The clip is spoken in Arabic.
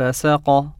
فسق